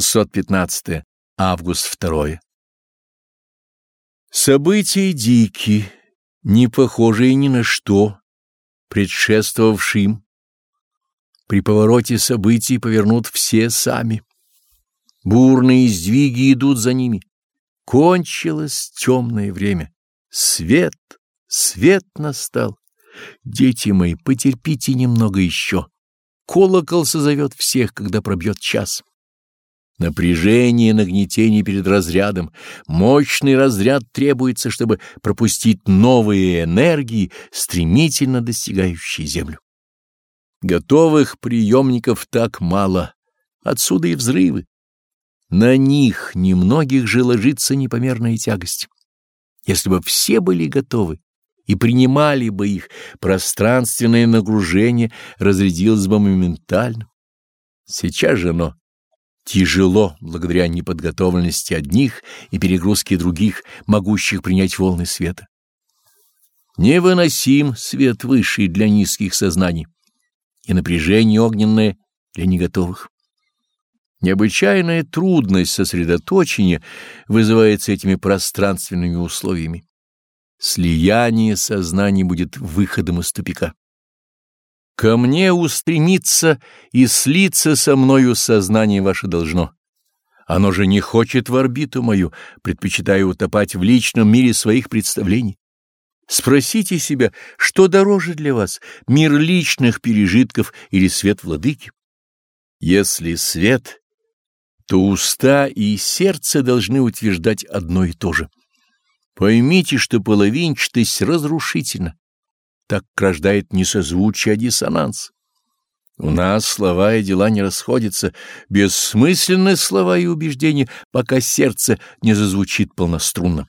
615 август 2 События дики, не похожие ни на что, предшествовавшие. При повороте событий повернут все сами. Бурные сдвиги идут за ними. Кончилось темное время. Свет, свет настал. Дети мои, потерпите немного еще. Колокол созовет всех, когда пробьет час. Напряжение, нагнетение перед разрядом. Мощный разряд требуется, чтобы пропустить новые энергии, стремительно достигающие Землю. Готовых приемников так мало, отсюда и взрывы. На них немногих же ложится непомерная тягость. Если бы все были готовы и принимали бы их, пространственное нагружение разрядилось бы моментально. Сейчас же оно тяжело благодаря неподготовленности одних и перегрузке других, могущих принять волны света. Невыносим свет высший для низких сознаний и напряжение огненное для неготовых. Необычайная трудность сосредоточения вызывается этими пространственными условиями. Слияние сознаний будет выходом из тупика. Ко мне устремиться и слиться со мною сознание ваше должно. Оно же не хочет в орбиту мою, предпочитая утопать в личном мире своих представлений. Спросите себя, что дороже для вас, мир личных пережитков или свет владыки? Если свет, то уста и сердце должны утверждать одно и то же. Поймите, что половинчатость разрушительна так рождает не созвучие, а диссонанс. У нас слова и дела не расходятся, бессмысленны слова и убеждения, пока сердце не зазвучит полнострунно.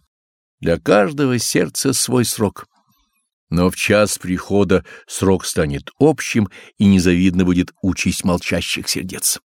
Для каждого сердца свой срок. Но в час прихода срок станет общим, и незавидно будет участь молчащих сердец.